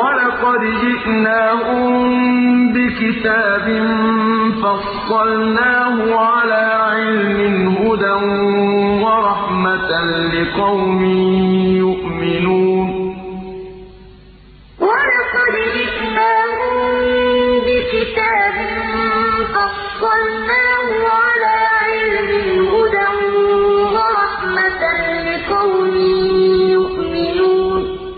وَلَقَدْ جِئْنَاهُم بِكِتَابٍ فَصَّلْنَاهُ عَلَىٰ عِلْمٍ هُدًى وَرَحْمَةً لِّقَوْمٍ يُؤْمِنُونَ. وَلَقَدْ جِئْنَاهُم بِكِتَابٍ فَصَّلْنَاهُ على